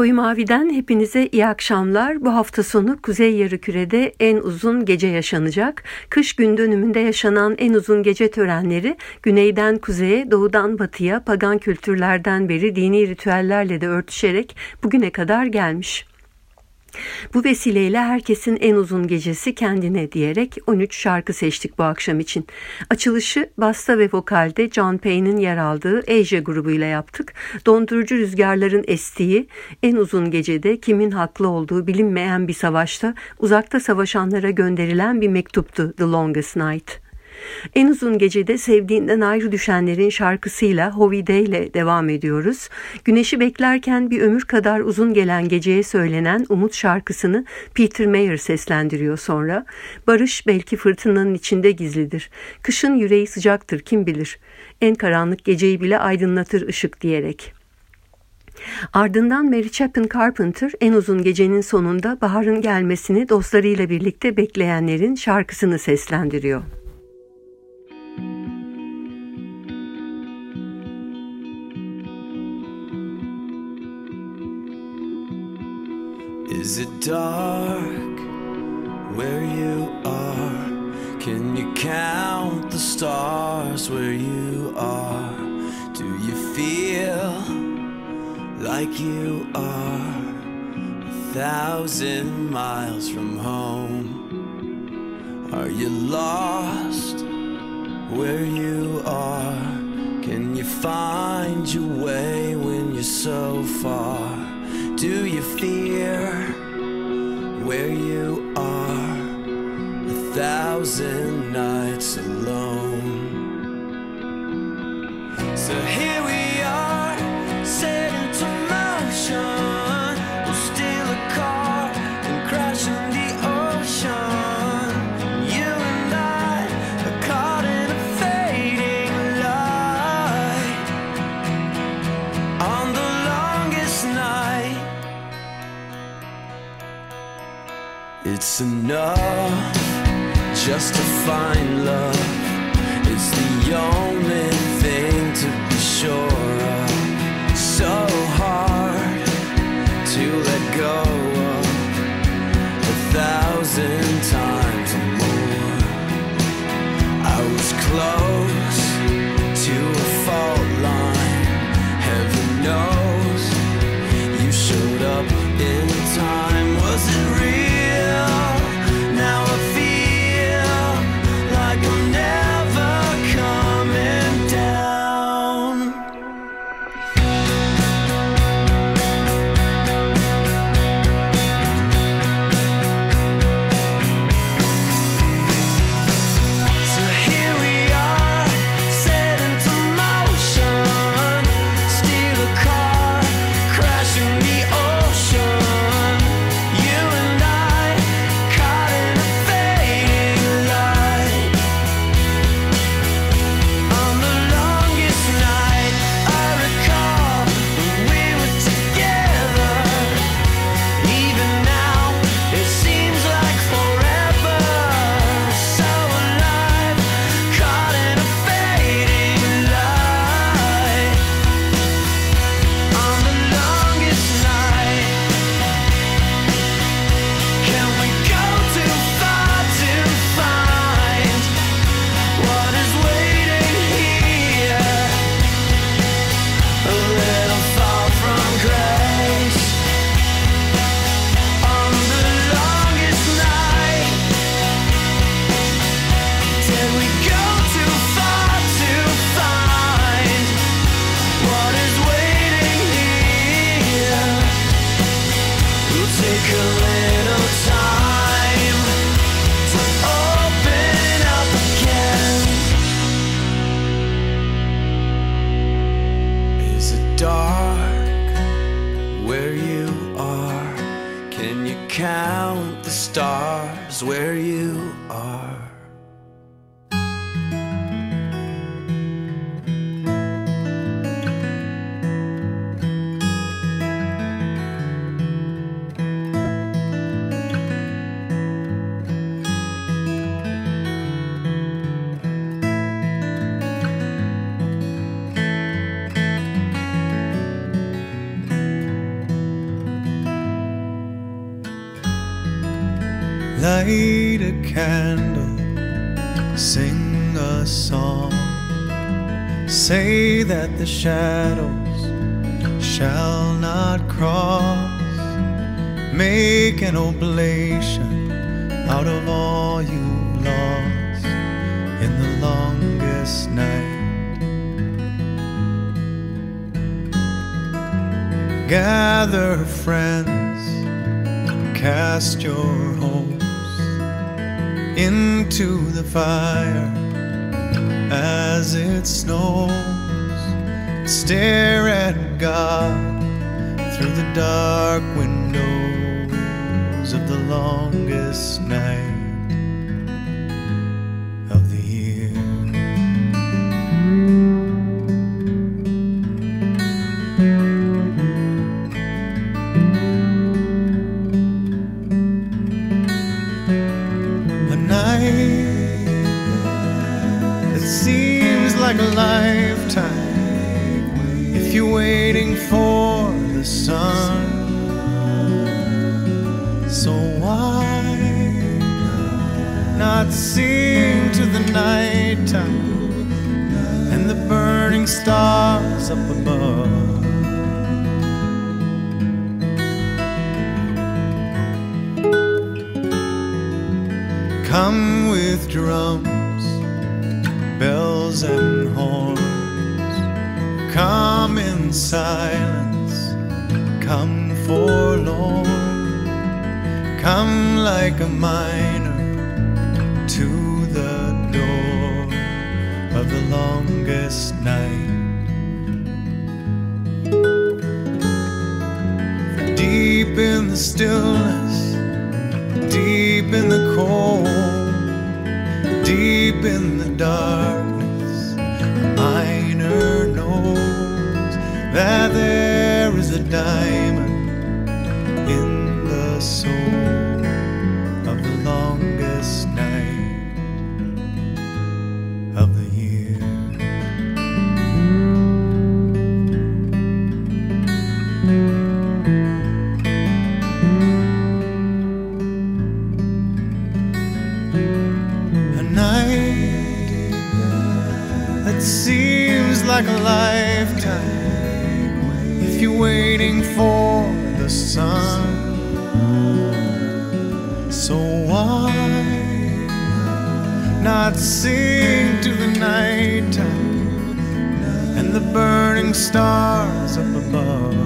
Koyu Mavi'den hepinize iyi akşamlar. Bu hafta sonu Kuzey Yarımküre'de en uzun gece yaşanacak. Kış gün dönümünde yaşanan en uzun gece törenleri güneyden kuzeye, doğudan batıya, pagan kültürlerden beri dini ritüellerle de örtüşerek bugüne kadar gelmiş. Bu vesileyle herkesin en uzun gecesi kendine diyerek 13 şarkı seçtik bu akşam için. Açılışı basta ve vokalde John Payne'in yer aldığı Asia grubuyla yaptık. Dondurucu rüzgarların estiği, en uzun gecede kimin haklı olduğu bilinmeyen bir savaşta uzakta savaşanlara gönderilen bir mektuptu The Longest Night. En uzun gecede sevdiğinden ayrı düşenlerin şarkısıyla Hovide ile devam ediyoruz. Güneşi beklerken bir ömür kadar uzun gelen geceye söylenen Umut şarkısını Peter Mayer seslendiriyor sonra. Barış belki fırtınanın içinde gizlidir. Kışın yüreği sıcaktır kim bilir. En karanlık geceyi bile aydınlatır ışık diyerek. Ardından Mary Chapin Carpenter en uzun gecenin sonunda baharın gelmesini dostlarıyla birlikte bekleyenlerin şarkısını seslendiriyor. Is it dark where you are? Can you count the stars where you are? Do you feel like you are a thousand miles from home? Are you lost where you are? Can you find your way when you're so far? Do you fear where you are? A thousand nights alone. So here we Enough just to find love. It's the only thing to be sure Light a candle, sing a song. Say that the shadows shall not cross. make an oblation out of all you've lost in the longest night. Gather friends, cast your hopes into the fire as it snows. Stare at God through the dark windows of the longest night Come in silence, come forlorn. Come like a miner to the door of the longest night. Deep in the stillness, deep in the cold, deep in the darkness, knows that there is a diamond in the soul of the longest night of the year. A night that seems like a lifetime sing to the nighttime and the burning stars up above?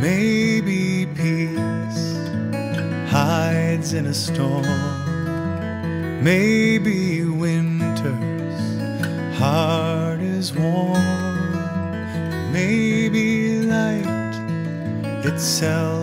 Maybe peace hides in a storm. Maybe winter's heart itself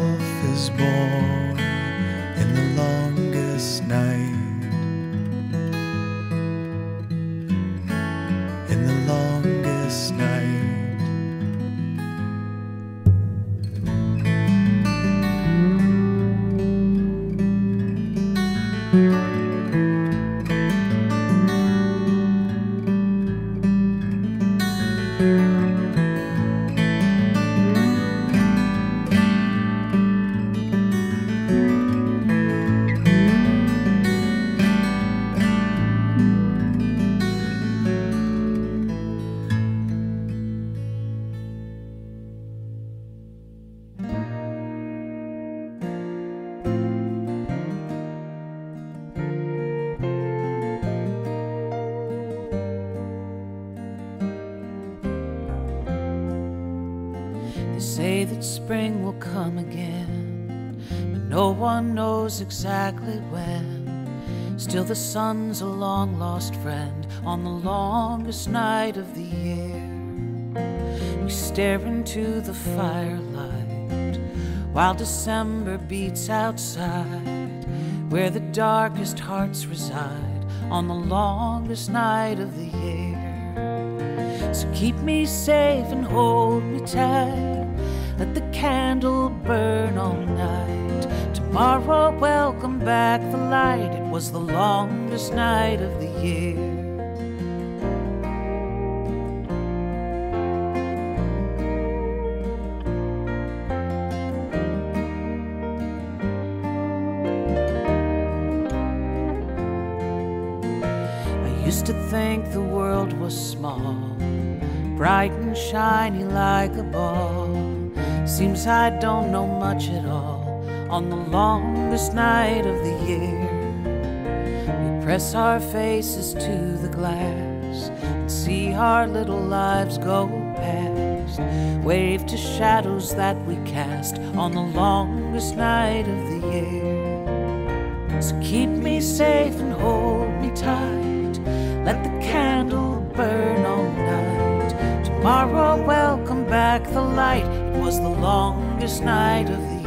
sun's a long lost friend on the longest night of the year. We stare into the firelight while December beats outside, where the darkest hearts reside on the longest night of the year. So keep me safe and hold me tight. Let the candle burn all night. Tomorrow, welcome back the light. Was the longest night of the year. I Used to think the world was small, bright and shiny like a ball. Seems I don't know much at all on the longest night of the year. Press our faces to the glass and see our little lives go past. Wave to shadows that we cast on the longest night of the year. So keep me safe and hold me tight. Let the candle burn all night. Tomorrow, welcome back the light. It was the longest night of the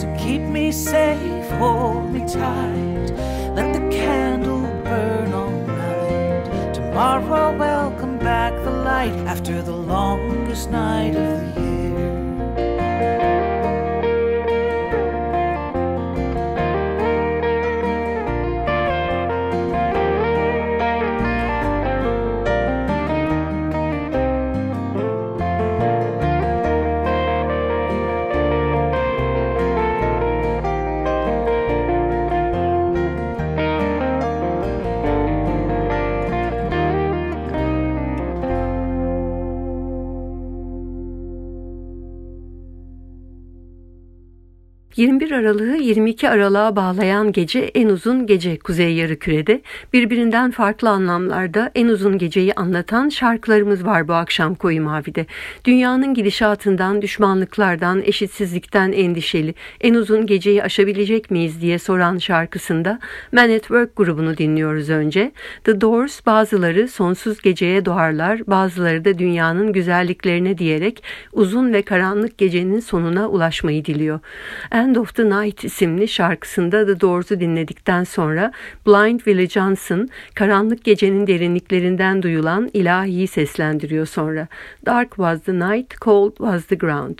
So keep me safe, hold me tight. Let the candle burn all night. Tomorrow, welcome back the light after the longest night of the year. 21 Aralık'ı 22 Aralık'a bağlayan gece en uzun gece Kuzey Yarımküre'de. Birbirinden farklı anlamlarda en uzun geceyi anlatan şarkılarımız var bu akşam Koyu Mavi'de. Dünyanın gidişatından, düşmanlıklardan, eşitsizlikten endişeli en uzun geceyi aşabilecek miyiz diye soran şarkısında Man at Work grubunu dinliyoruz önce. The Doors bazıları sonsuz geceye doğarlar, bazıları da dünyanın güzelliklerine diyerek uzun ve karanlık gecenin sonuna ulaşmayı diliyor. End of the Night isimli şarkısında The Doors'u dinledikten sonra Blind Willie Johnson karanlık gecenin derinliklerinden duyulan ilahiyi seslendiriyor sonra. Dark was the night, cold was the ground.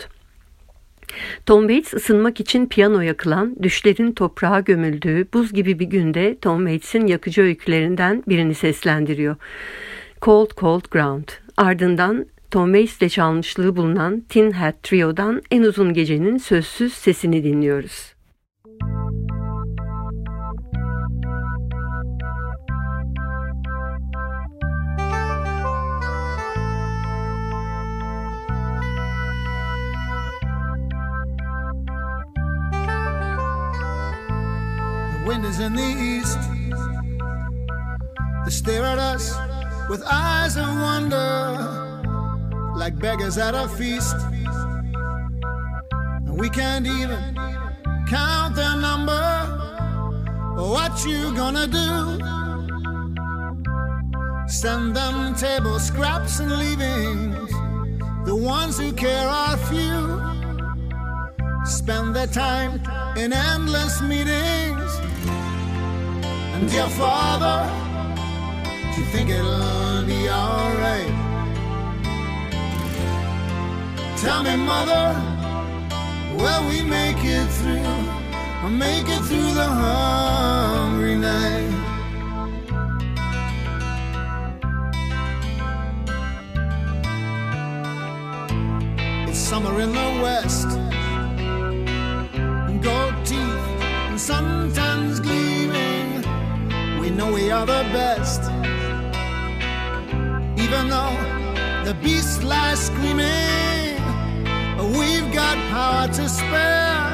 Tom Waits ısınmak için piyano yakılan, düşlerin toprağa gömüldüğü buz gibi bir günde Tom Waits'in yakıcı öykülerinden birini seslendiriyor. Cold Cold Ground. Ardından Tom Waits'le çalmışlığı bulunan Tin Hat Trio'dan en uzun gecenin sözsüz sesini dinliyoruz. Wind is in the east. They stare at us with eyes of wonder, like beggars at a feast. And we can't even count their number. What you gonna do? Send them table scraps and leavings. The ones who care are few. Spend their time in endless meetings. And dear Father, do you think it'll be alright? Tell me, Mother, will we make it through? Make it through the hungry night? It's summer in the west. Gold teeth and suntans gleaming. We know we are the best. Even though the beast lies screaming, we've got power to spare.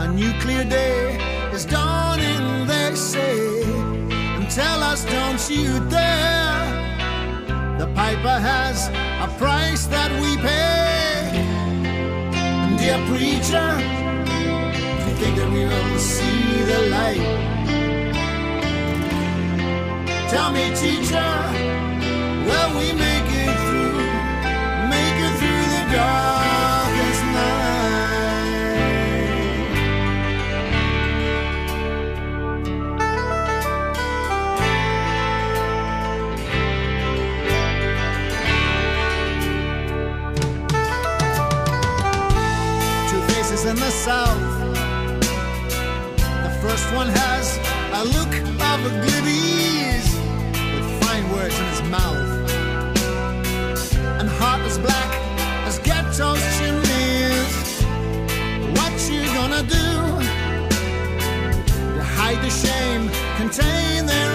A nuclear day is dawning, they say. And tell us, don't you dare. The piper has a price that we pay. Dear preacher, do you think that we will see the light? Tell me, teacher, will we make it through, make it through the darkest one has a look of a good with fine words in his mouth, and heart as black as ghetto's chimneys. What you gonna do? To hide the shame, contain their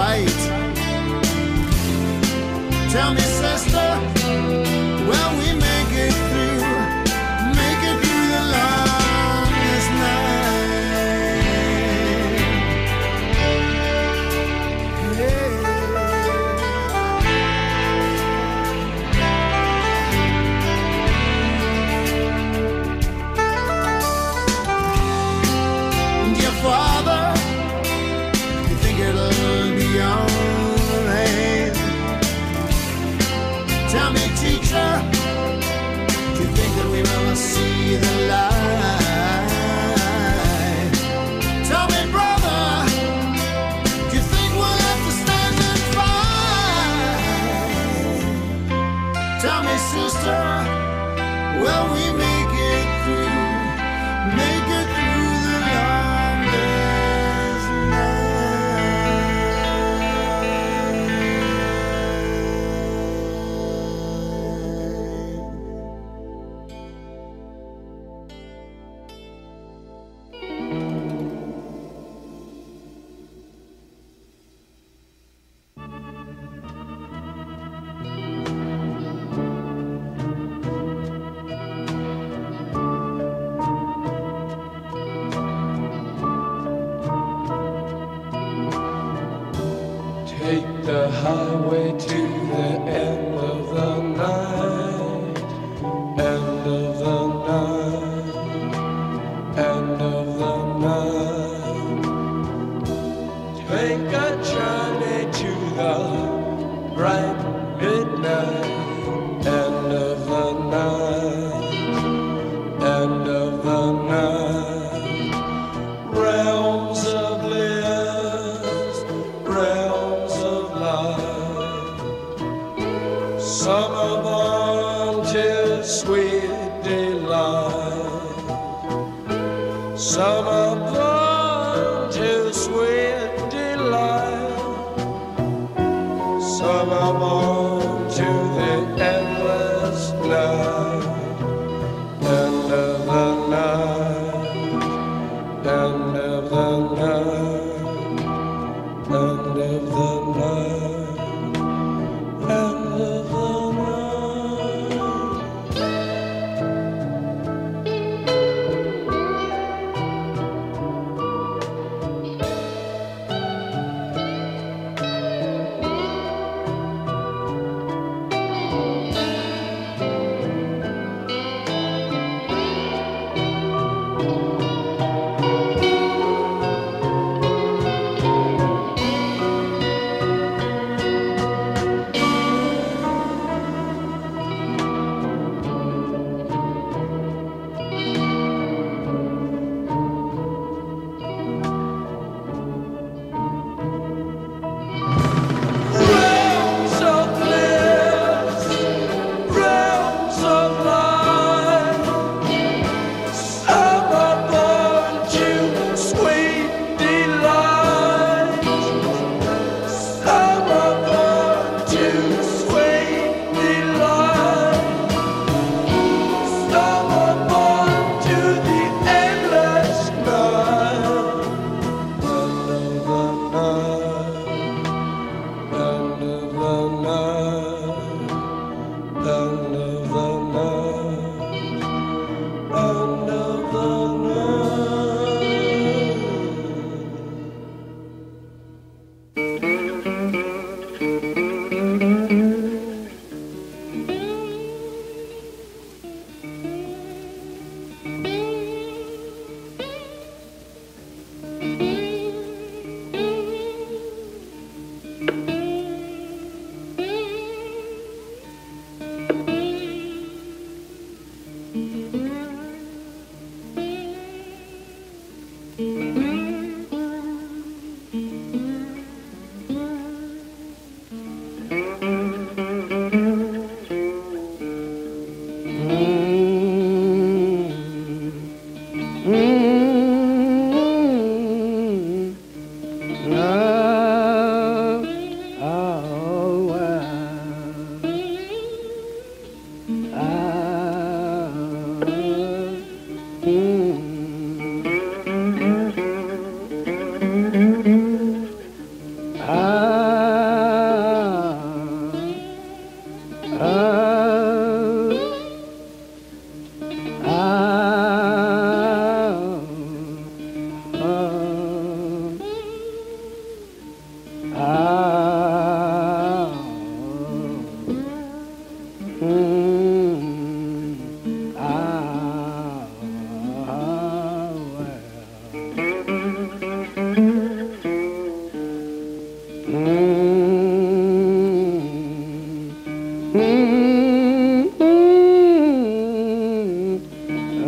fight? Tell me, sister, the light?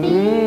Mm.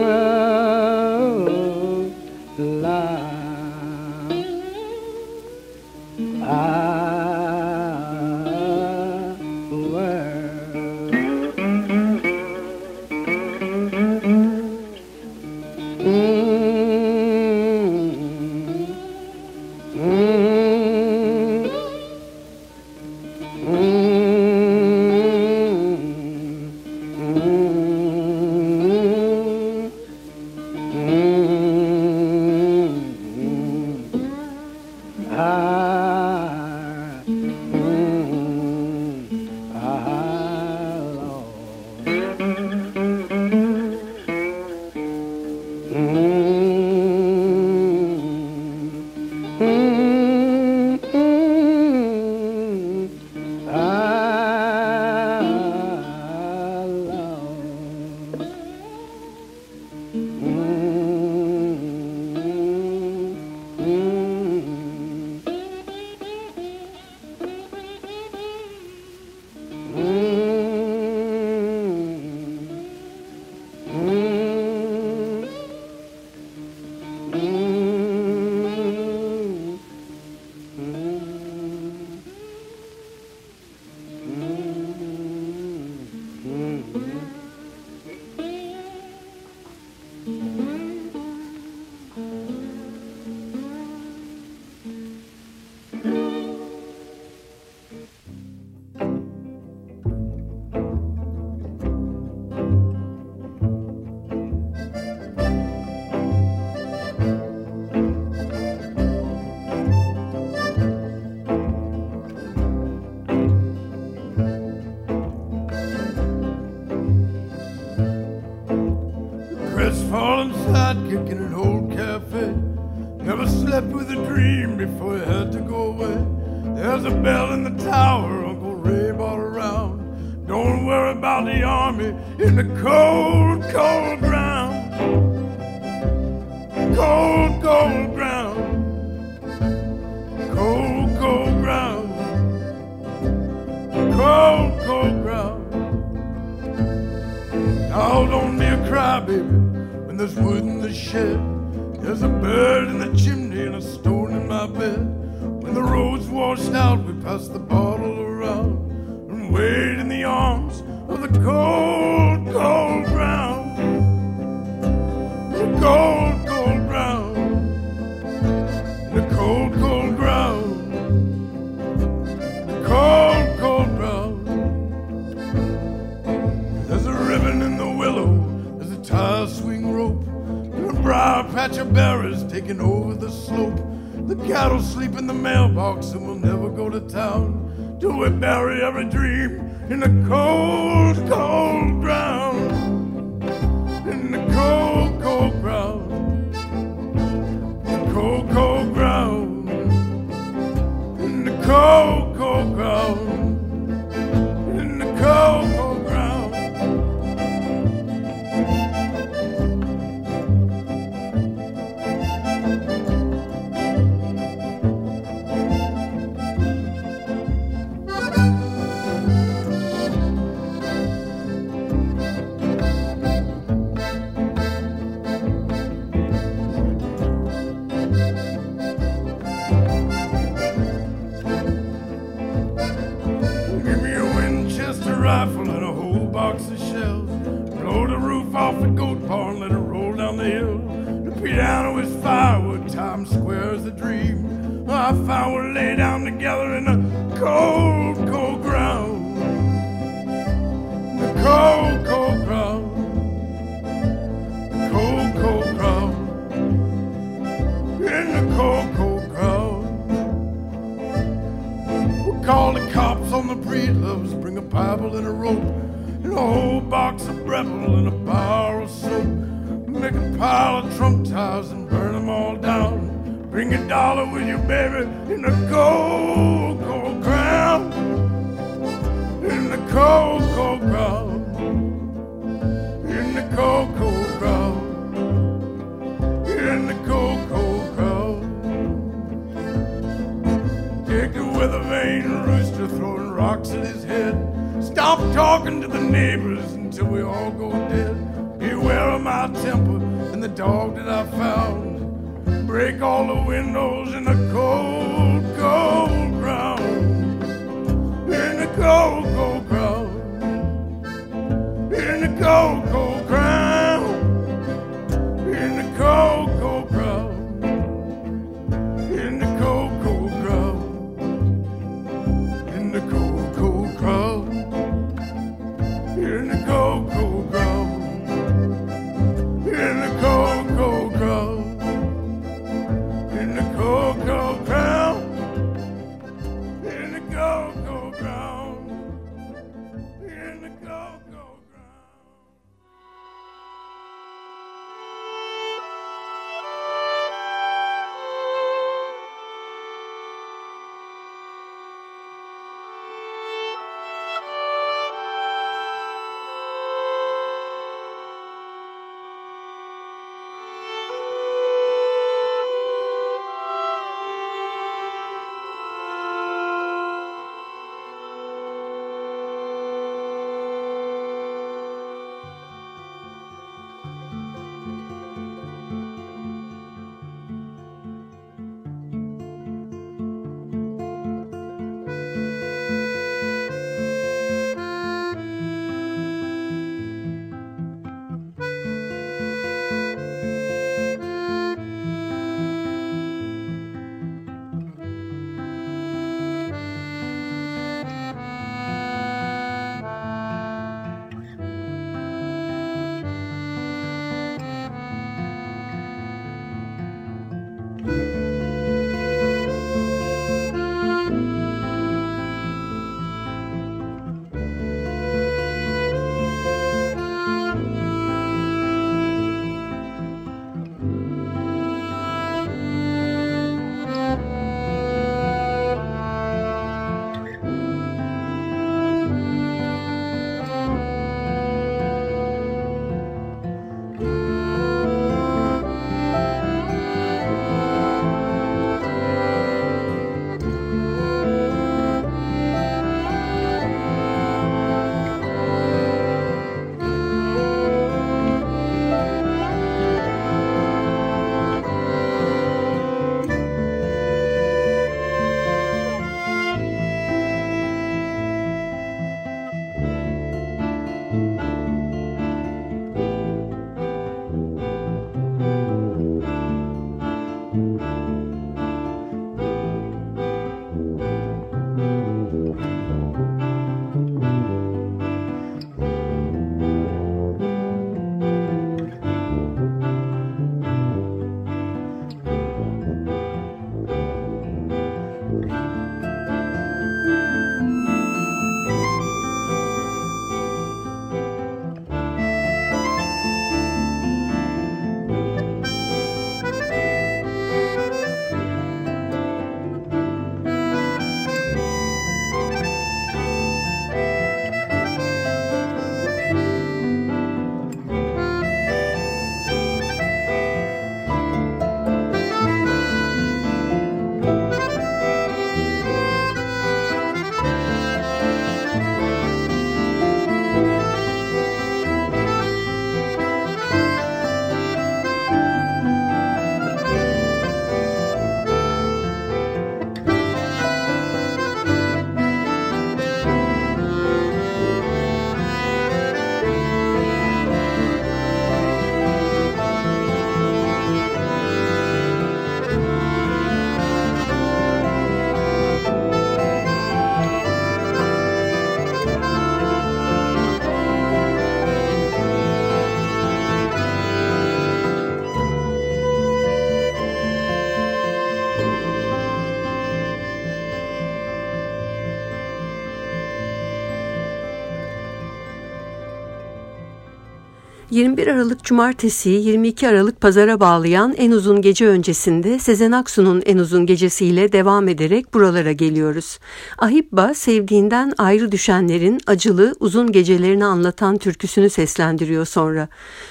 ...21 Aralık Cumartesi 22 Aralık Pazara bağlayan en uzun gece öncesinde Sezen Aksu'nun en uzun gecesiyle devam ederek buralara geliyoruz. Ahibba sevdiğinden ayrı düşenlerin acılı uzun gecelerini anlatan türküsünü seslendiriyor sonra.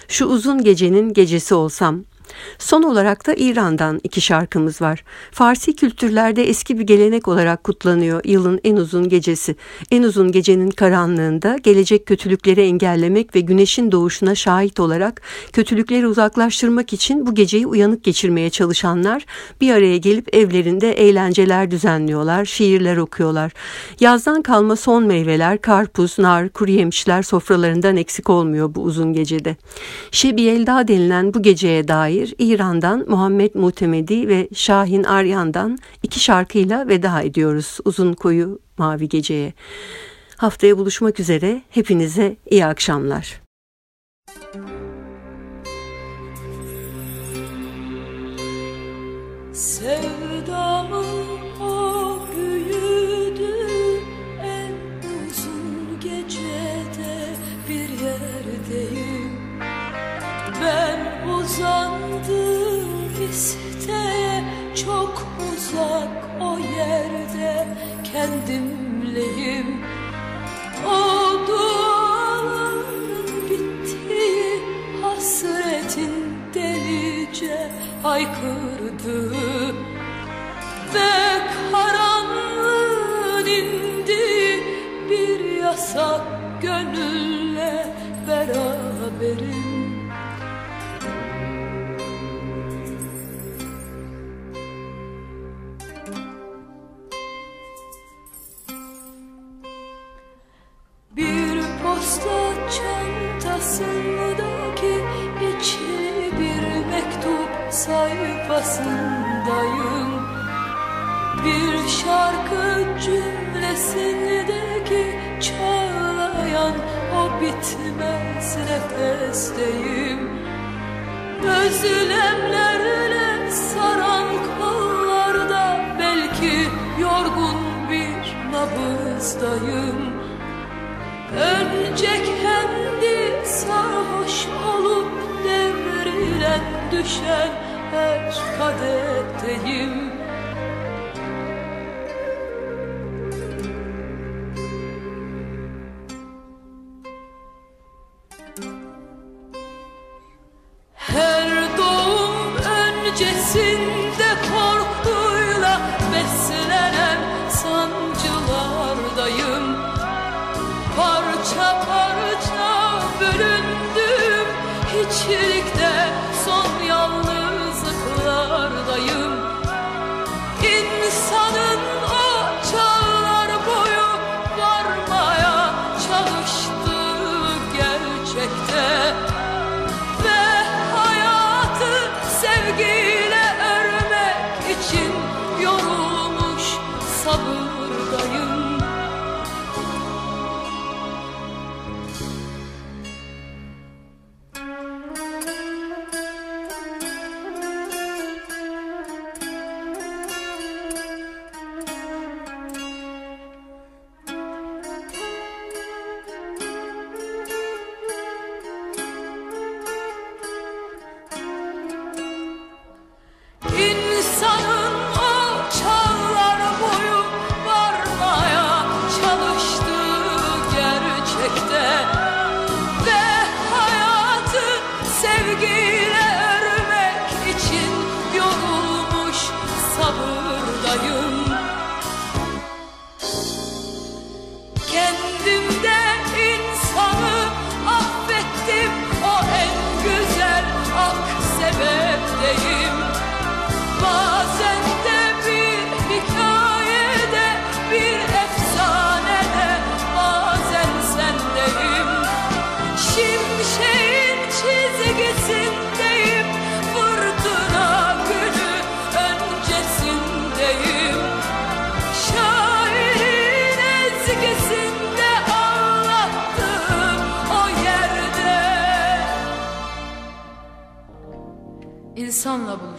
Şu uzun gecenin gecesi olsam Son olarak da İran'dan iki şarkımız var. Farsi kültürlerde eski bir gelenek olarak kutlanıyor yılın en uzun gecesi. En uzun gecenin karanlığında gelecek kötülükleri engellemek ve güneşin doğuşuna şahit olarak kötülükleri uzaklaştırmak için bu geceyi uyanık geçirmeye çalışanlar bir araya gelip evlerinde eğlenceler düzenliyorlar, şiirler okuyorlar. Yazdan kalma son meyveler, karpuz, nar, kuru yemişler sofralarından eksik olmuyor bu uzun gecede. Şebi Elda denilen bu geceye dair bir İran'dan Muhammed Muhtemedi ve Şahin Aryan'dan iki şarkıyla veda ediyoruz uzun koyu mavi geceye. Haftaya buluşmak üzere hepinize iyi akşamlar. Sevim çok uzak o yerde kendimleyim. O duaların bittiği hasretin delice haykırdı. Ve karanlığın indi bir yasak gönülle beraberim. posta çantasındaki içli bir mektup sayfasındayım. Bir şarkı cümlesindeki çağlayan o bitmez nefesteyim. Özlemlerle saran kollarda belki yorgun bir nabızdayım. örümcek her kendimden insanla buluşur.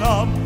Baktım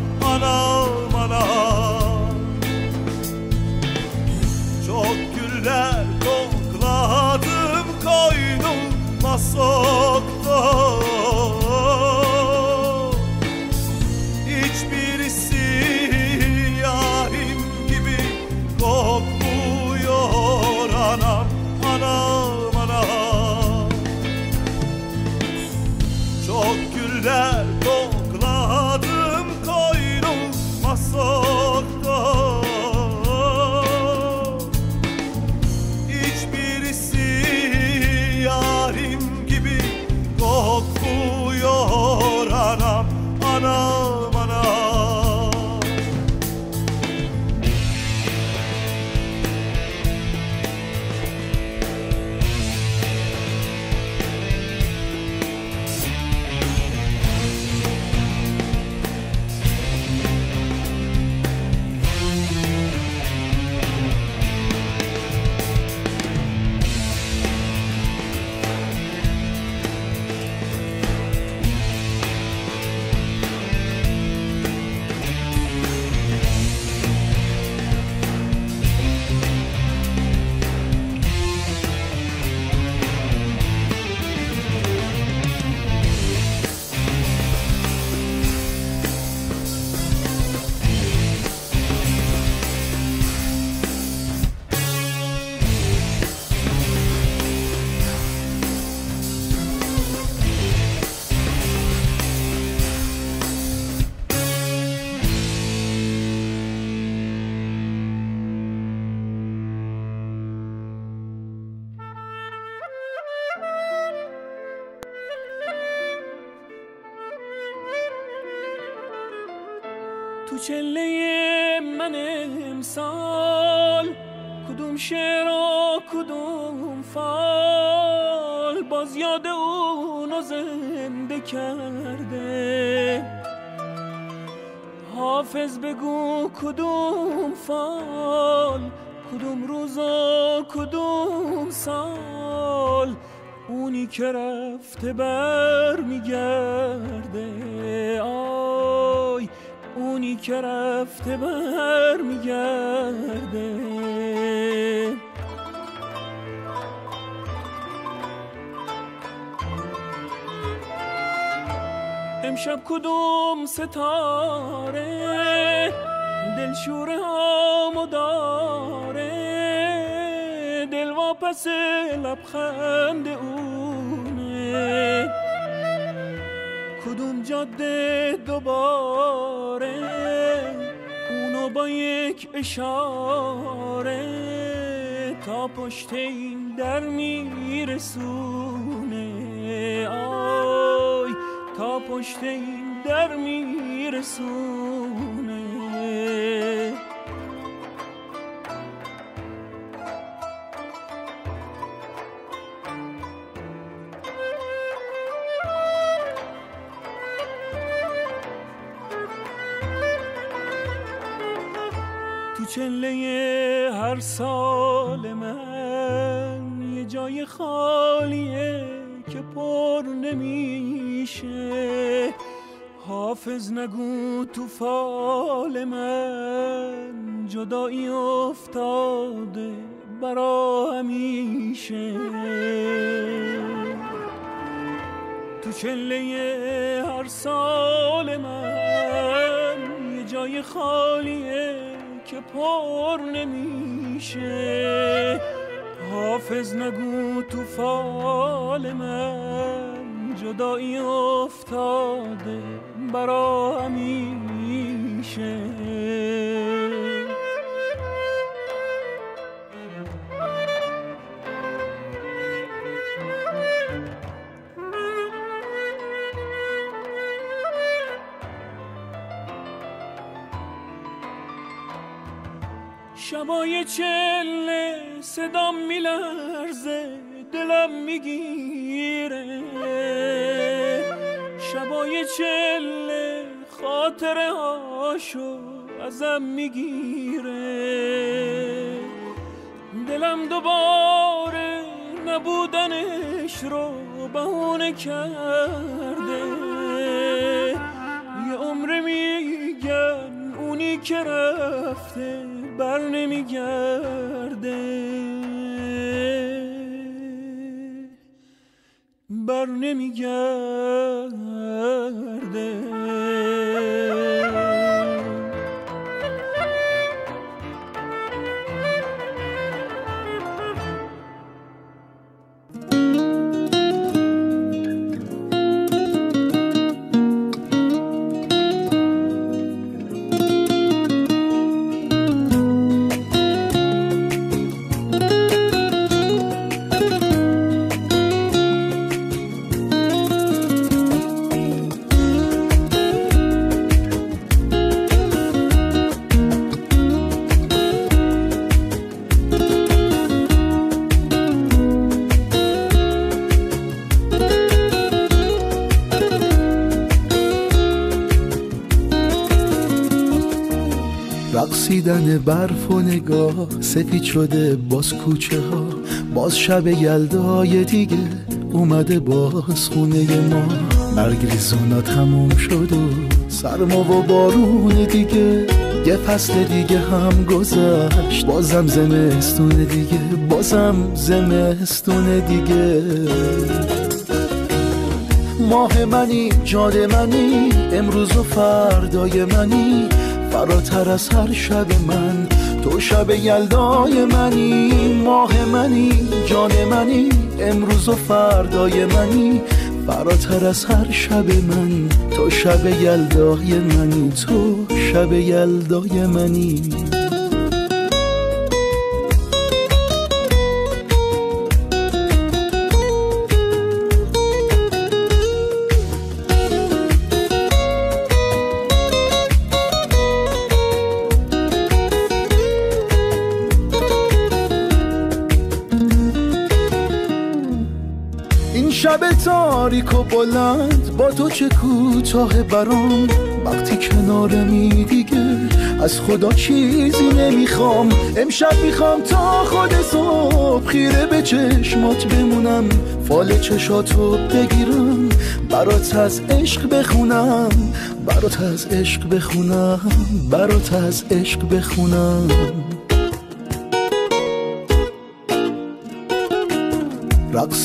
چله من امسال کدوم شعر و کدوم فال باز یاد اونو زنده کرده. حافظ بگو کدوم فال کدوم روز و کدوم سال. اونی که رفته بر میگرده اونی که رفته بر میگرده. امشب کدوم ستاره دلشوره هامو داره؟ دل واپس لبخند اونه کدوم جاده دوباره. اونو با یک اشاره تا پشت این در میرسونه. آی تا پشت این در میرسونه. چله هر سال من یه جای خالیه که پر نمیشه. حافظ نگو تو فال من جدایی افتاده برا همیشه. تو چله هر سال من یه جای خالیه پر نمیشه. حافظ نگو تو فال من. جدایی افتاده برا همیشه. شبای چله صدام میلرزه دلم می‌گیره. شبای چله خاطره هاشو ازم می‌گیره. دلم دوباره نبودنش رو بهونه کرده. یه عمر میگن که رفته بر نمیگرده. بر نمیگرده. رقصیدن برف و نگاه سفید شده باز کوچه ها. باز شب یلدای دیگه اومده باز خونه ما. برگ ریزونا تموم شد و سرما و بارون دیگه. یه فصل دیگه هم گذشت. بازم زمستون دیگه بازم زمستون دیگه. ماه منی جان منی امروز و فردای منی. فراتر از هر شب من. تو شب یلدای منی ماه منی جان منی امروز و فردای منی. فراتر از هر شب من تو شب یلدای منی. تو شب یلدای منی. تاریک و بلند با تو چه کوتاه برام؟ وقتی کنارمی دیگه از خدا چیزی نمی‌خوام. امشب می‌خوام تا خود صبح خیره به چشمات بمونم. فال چشاتو بگیرم برات از عشق بخونم. برات از عشق بخونم برات از عشق بخونم.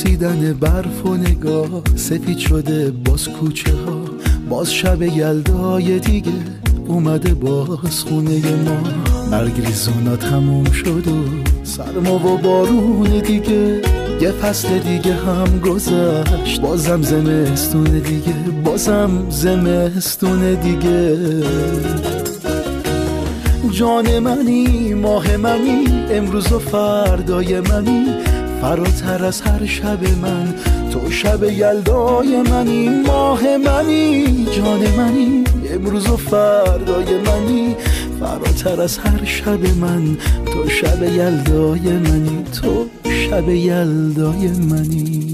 رقصیدن برف و نگاه سفید شده باز کوچه ها. باز شب یلدای دیگه اومده باز خونه ما. برگ ریزونا تموم شد و سرما و بارون دیگه. یه فصل دیگه هم گذشت. بازم زمستون دیگه بازم زمستون دیگه. جان منی ماه منی امروز و فردای منی. فراتر از هر شب من. تو شب یلدای منی ماه منی جان منی. امروز و فردای منی. فراتر از هر شب من. تو شب یلدای منی تو شب یلدای منی.